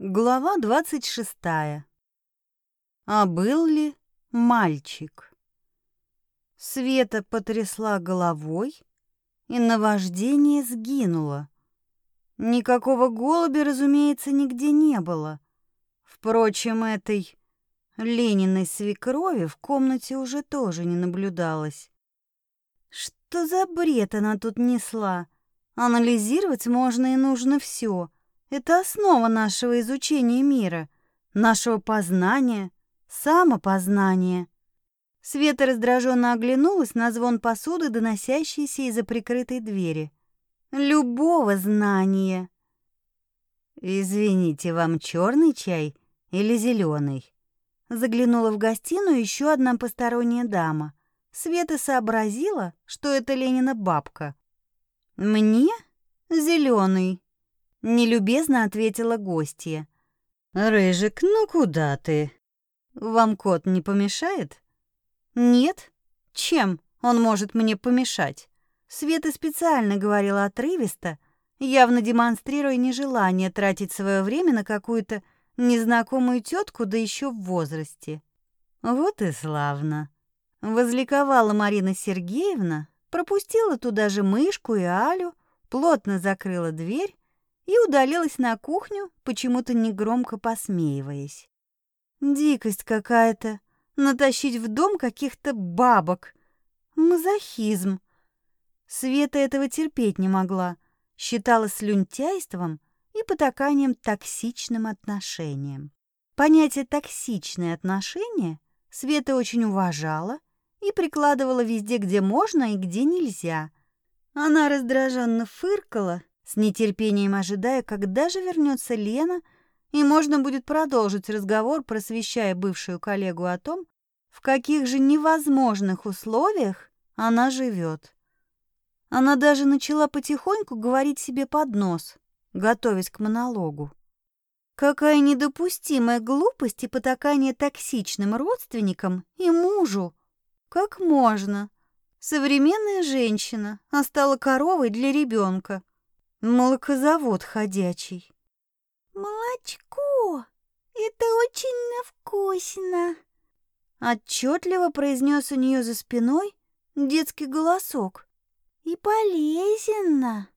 Глава двадцать шестая. А был ли мальчик? Света потрясла головой, и наваждение сгинуло. Никакого голубя, разумеется, нигде не было. Впрочем, этой Лениной свекрови в комнате уже тоже не наблюдалось. Что за бред она тут несла? Анализировать можно и нужно все. Это основа нашего изучения мира, нашего познания, самопознания. Света раздраженно оглянулась на звон посуды, доносящийся из-за прикрытой двери. Любого знания. Извините, вам черный чай или зеленый? Заглянула в гостиную еще одна посторонняя дама. Света сообразила, что это Ленина бабка. Мне зеленый. Нелюбезно ответила гостья. «Рыжик, ну куда ты? Вам кот не помешает?» «Нет. Чем он может мне помешать?» Света специально говорила отрывисто, явно демонстрируя нежелание тратить свое время на какую-то незнакомую тетку, да еще в возрасте. «Вот и славно!» Возликовала Марина Сергеевна, пропустила туда же мышку и Алю, плотно закрыла дверь и удалилась на кухню, почему-то негромко посмеиваясь. Дикость какая-то, натащить в дом каких-то бабок. Мазохизм. Света этого терпеть не могла, считала слюнтяйством и потаканием токсичным отношением. Понятие «токсичные отношения» Света очень уважала и прикладывала везде, где можно и где нельзя. Она раздраженно фыркала, с нетерпением ожидая, когда же вернется Лена, и можно будет продолжить разговор, просвещая бывшую коллегу о том, в каких же невозможных условиях она живет. Она даже начала потихоньку говорить себе под нос, готовясь к монологу. Какая недопустимая глупость и потакание токсичным родственникам и мужу. Как можно? Современная женщина, а стала коровой для ребенка. Молокозавод ходячий. «Молочко! Это очень вкусно!» Отчетливо произнес у нее за спиной детский голосок. «И полезно!»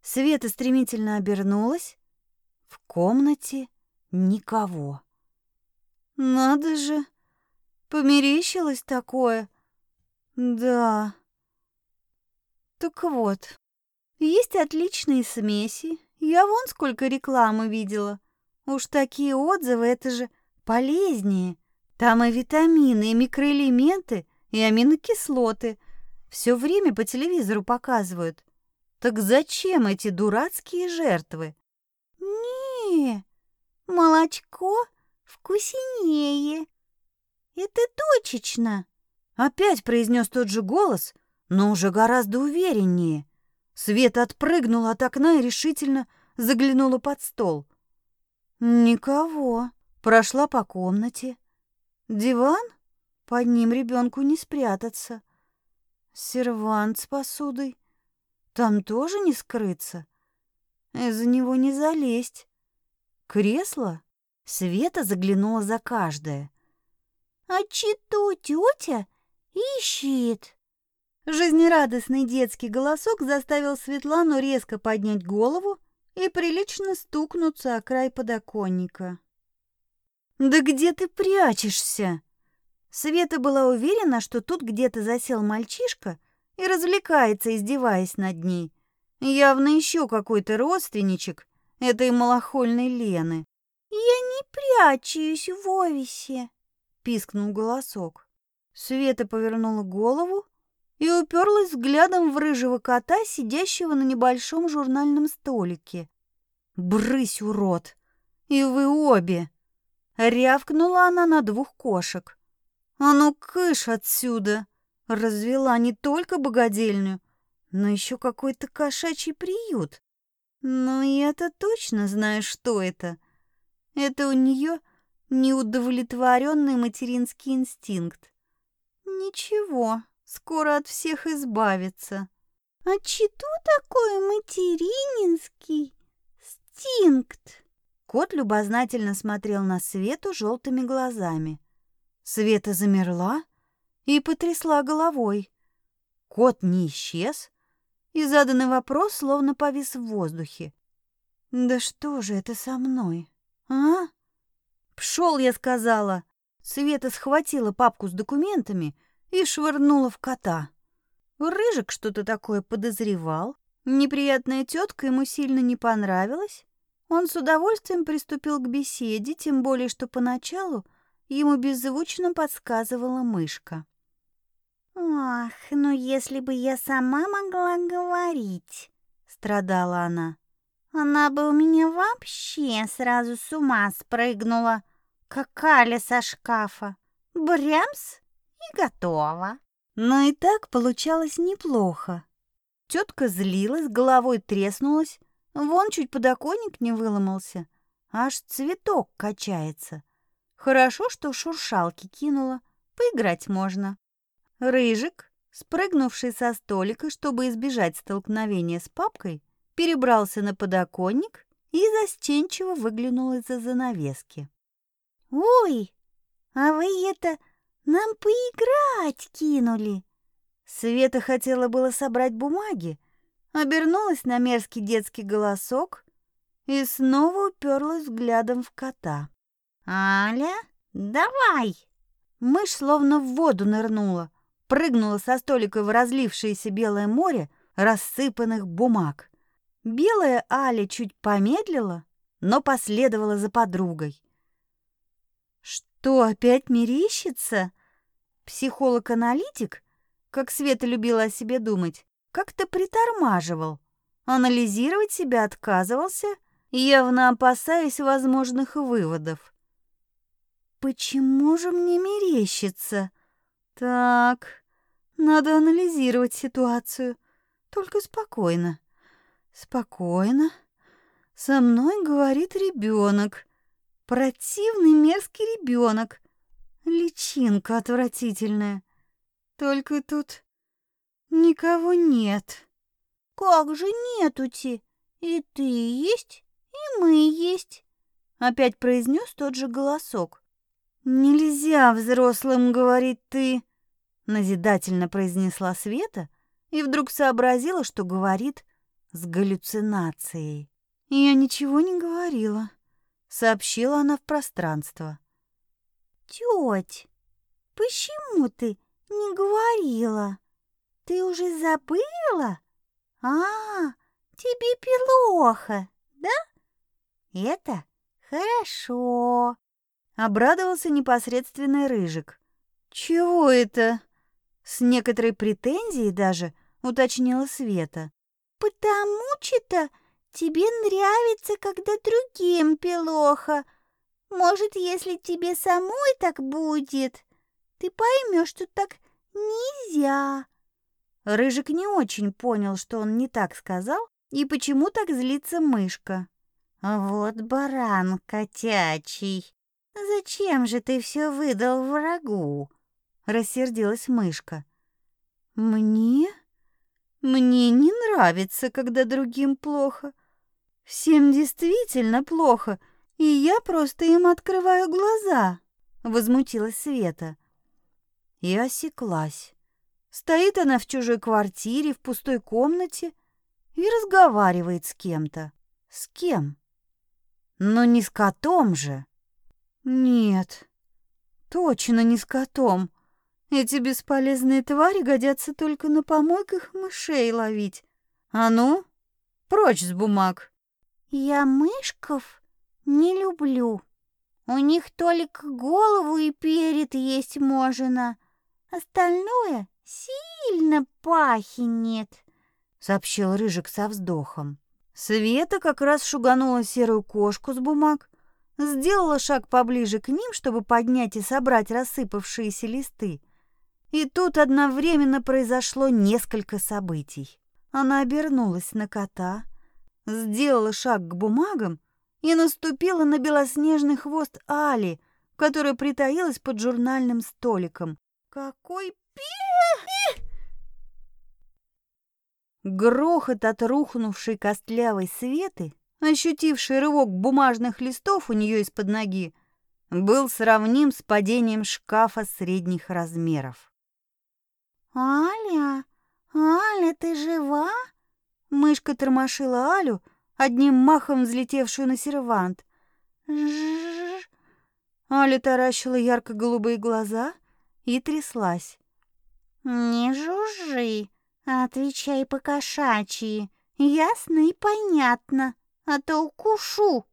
Света стремительно обернулась. В комнате никого. «Надо же! Померещилось такое!» «Да...» «Так вот, есть отличные смеси. Я вон сколько рекламы видела. Уж такие отзывы, это же полезнее. Там и витамины, и микроэлементы, и аминокислоты. Все время по телевизору показывают. Так зачем эти дурацкие жертвы? Не, молочко вкуснее. Это точечно. Опять произнес тот же голос, но уже гораздо увереннее. Света отпрыгнула от окна и решительно заглянула под стол. Никого. Прошла по комнате. Диван? Под ним ребенку не спрятаться. Сервант с посудой. Там тоже не скрыться. Из-за него не залезть. Кресло? Света заглянула за каждое. «А читу тетя ищет?» Жизнерадостный детский голосок заставил Светлану резко поднять голову и прилично стукнуться о край подоконника. «Да где ты прячешься?» Света была уверена, что тут где-то засел мальчишка и развлекается, издеваясь над ней. Явно еще какой-то родственничек этой малохольной Лены. «Я не прячусь в Овисе», — пискнул голосок. Света повернула голову и уперлась взглядом в рыжего кота, сидящего на небольшом журнальном столике. «Брысь, урод! И вы обе!» Рявкнула она на двух кошек. «А ну, кыш отсюда!» Развела не только богадельню, но еще какой-то кошачий приют. Но я-то точно знаю, что это. Это у нее неудовлетворенный материнский инстинкт. Ничего, скоро от всех избавиться. А что такое материнский стинкт? Кот любознательно смотрел на Свету желтыми глазами. Света замерла и потрясла головой. Кот не исчез, и заданный вопрос словно повис в воздухе. «Да что же это со мной, а?» «Пшел, я сказала!» Света схватила папку с документами и швырнула в кота. Рыжик что-то такое подозревал. Неприятная тетка ему сильно не понравилась. Он с удовольствием приступил к беседе, тем более что поначалу ему беззвучно подсказывала мышка. «Ах, ну если бы я сама могла говорить!» — страдала она. «Она бы у меня вообще сразу с ума спрыгнула, как Аля со шкафа. Брямс и готово!» Но и так получалось неплохо. Тетка злилась, головой треснулась, вон чуть подоконник не выломался, аж цветок качается. Хорошо, что шуршалки кинула, поиграть можно. Рыжик, спрыгнувший со столика, чтобы избежать столкновения с папкой, перебрался на подоконник и застенчиво выглянул из-за занавески. «Ой, а вы это нам поиграть кинули!» Света хотела было собрать бумаги, обернулась на мерзкий детский голосок и снова уперлась взглядом в кота. «Аля, давай!» Мышь словно в воду нырнула, прыгнула со столика в разлившееся белое море рассыпанных бумаг. Белая Аля чуть помедлила, но последовала за подругой. Что, опять мерещится? Психолог-аналитик, как Света любила о себе думать, как-то притормаживал, анализировать себя отказывался, явно опасаясь возможных выводов. Почему же мне мерещится? Так, надо анализировать ситуацию, только спокойно. Спокойно. Со мной говорит ребенок. Противный мерзкий ребенок. Личинка отвратительная. Только тут никого нет. Как же нету-ти? И ты есть, и мы есть. Опять произнес тот же голосок. Нельзя взрослым говорить ты, назидательно произнесла Света и вдруг сообразила, что говорит с галлюцинацией. Я ничего не говорила, сообщила она в пространство. Тёть, почему ты не говорила? Ты уже забыла? А, тебе плохо, да? Это хорошо. Обрадовался непосредственный Рыжик. Чего это? С некоторой претензией даже уточнила Света. Потому что тебе нравится, когда другим плохо, может, если тебе самой так будет, ты поймешь, что так нельзя. Рыжик не очень понял, что он не так сказал, и почему так злится мышка. Вот баран котячий. Зачем же ты все выдал врагу? рассердилась мышка. Мне? Мне не нравится, когда другим плохо. Всем действительно плохо, и я просто им открываю глаза, возмутилась Света. И осеклась. Стоит она в чужой квартире, в пустой комнате и разговаривает с кем-то. С кем? Но не с котом же. Нет, точно не с котом. Эти бесполезные твари годятся только на помойках мышей ловить. А ну, прочь с бумаг. Я мышков не люблю. У них только голову и перед есть можно. Остальное сильно пахнет, сообщил Рыжик со вздохом. Света как раз шуганула серую кошку с бумаг, сделала шаг поближе к ним, чтобы поднять и собрать рассыпавшиеся листы. И тут одновременно произошло несколько событий. Она обернулась на кота, сделала шаг к бумагам и наступила на белоснежный хвост Али, которая притаилась под журнальным столиком. Какой пи! Грохот от рухнувшей костлявой светы ощутивший рывок бумажных листов у нее из-под ноги, был сравним с падением шкафа средних размеров. «Аля, Аля, ты жива?» Мышка тормошила Алю, одним махом взлетевшую на сервант. Ж Аля таращила ярко-голубые глаза и тряслась. «Не жужжи, а отвечай по-кошачьи, ясно и понятно, а то укушу».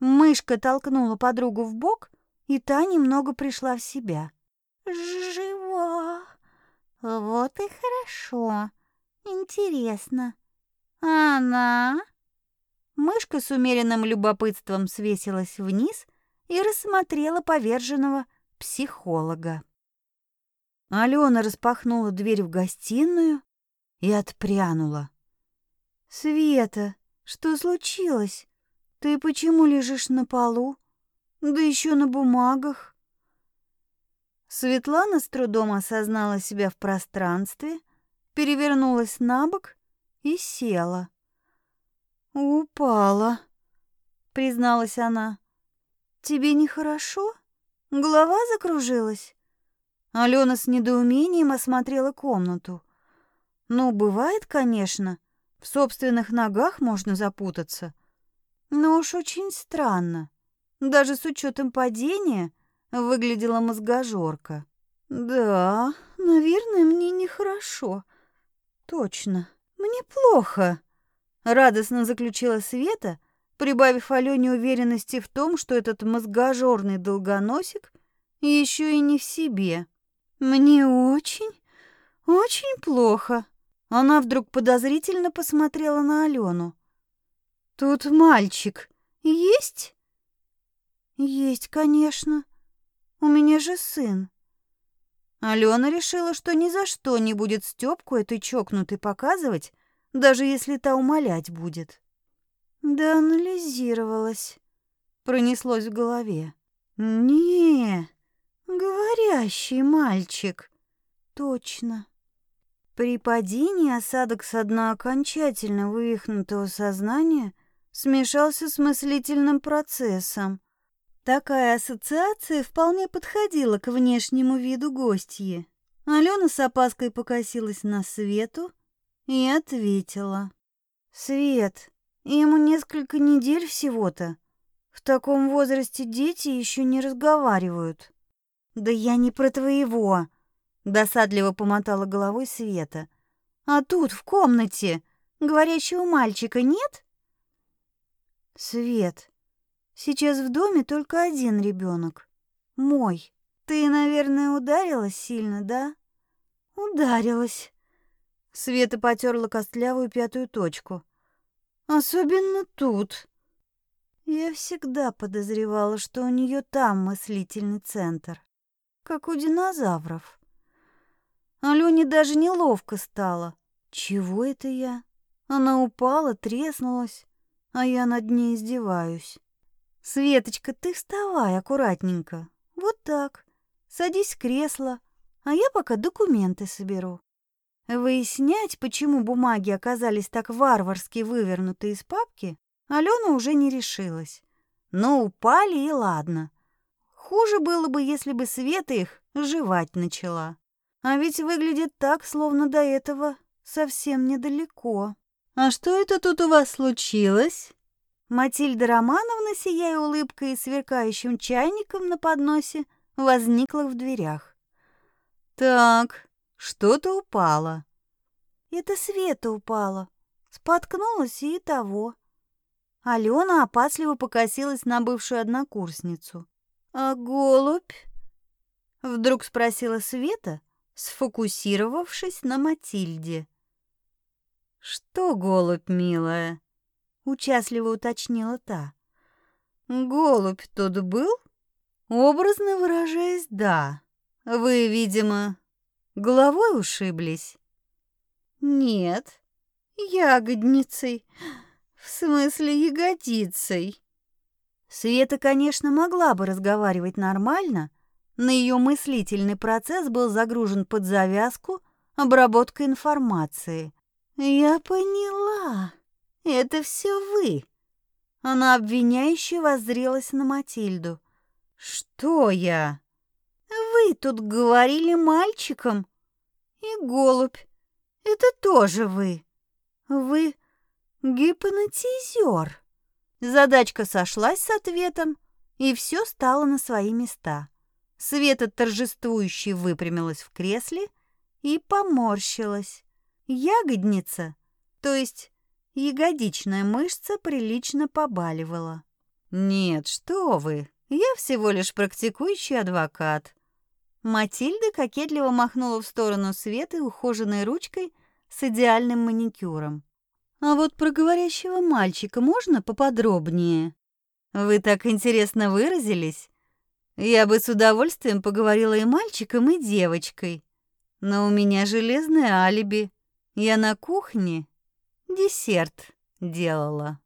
Мышка толкнула подругу в бок, и та немного пришла в себя. «Жива! Вот и хорошо. Интересно, она?» Мышка с умеренным любопытством свесилась вниз и рассмотрела поверженного психолога. Алена распахнула дверь в гостиную и отпрянула. «Света, что случилось? Ты почему лежишь на полу? Да еще на бумагах?» Светлана с трудом осознала себя в пространстве, перевернулась на бок и села. «Упала», — призналась она. «Тебе нехорошо? Голова закружилась?» Алена с недоумением осмотрела комнату. «Ну, бывает, конечно. В собственных ногах можно запутаться. Но уж очень странно. Даже с учетом падения выглядела мозгожорка. Да, наверное, мне нехорошо. Точно, мне плохо», — радостно заключила Света, прибавив Алене уверенности в том, что этот мозгожорный долгоносик еще и не в себе. «Мне очень, очень плохо». Она вдруг подозрительно посмотрела на Алену. «Тут мальчик есть?» «Есть, конечно. У меня же сын». Алена решила, что ни за что не будет Стёпку этой чокнутой показывать, даже если та умолять будет. Да анализировалась. Пронеслось в голове. Не, говорящий мальчик. Точно. При падении осадок с дна окончательно вывихнутого сознания смешался с мыслительным процессом. Такая ассоциация вполне подходила к внешнему виду гостьи. Алена с опаской покосилась на Свету и ответила. «Свет, Ему несколько недель всего-то. В таком возрасте дети еще не разговаривают. Да я не про твоего, досадливо помотала головой Света. А тут в комнате говорящего мальчика нет? Свет. Сейчас в доме только один ребенок. Мой. Ты, наверное, ударилась сильно, да? Ударилась. Света потерла костлявую пятую точку. Особенно тут. Я всегда подозревала, что у нее там мыслительный центр, как у динозавров. Алене даже неловко стало. Чего это я? Она упала, треснулась, а я над ней издеваюсь. Светочка, ты вставай аккуратненько. Вот так. Садись в кресло, а я пока документы соберу. Выяснять, почему бумаги оказались так варварски вывернуты из папки, Алена уже не решилась. Но упали и ладно. Хуже было бы, если бы Света их жевать начала. А ведь выглядит так, словно до этого совсем недалеко. «А что это тут у вас случилось?» Матильда Романовна, сияя улыбкой и сверкающим чайником на подносе, возникла в дверях. «Так, что-то упало. Это Света упала. Споткнулась и того. Алена опасливо покосилась на бывшую однокурсницу. «А голубь?» Вдруг спросила Света, сфокусировавшись на Матильде. «Что, голубь, милая?» — участливо уточнила та. «Голубь тут был?» «Образно выражаясь, да. Вы, видимо, Головой ушиблись? Нет, ягодницей. В смысле ягодицей. Света, конечно, могла бы разговаривать нормально, но ее мыслительный процесс был загружен под завязку обработкой информации. «Я поняла. Это все вы. Она обвиняюще воззрелась на Матильду. «Что я?» «Вы тут говорили мальчиком. И голубь. Это тоже вы. Вы гипнотизер». Задачка сошлась с ответом, и все стало на свои места. Света торжествующе выпрямилась в кресле и поморщилась. Ягодница, то есть ягодичная мышца, прилично побаливала. «Нет, что вы, я всего лишь практикующий адвокат». Матильда кокетливо махнула в сторону Светы ухоженной ручкой с идеальным маникюром. «А вот про говорящего мальчика можно поподробнее? Вы так интересно выразились. Я бы с удовольствием поговорила и мальчиком, и девочкой. Но у меня железное алиби. Я на кухне десерт делала.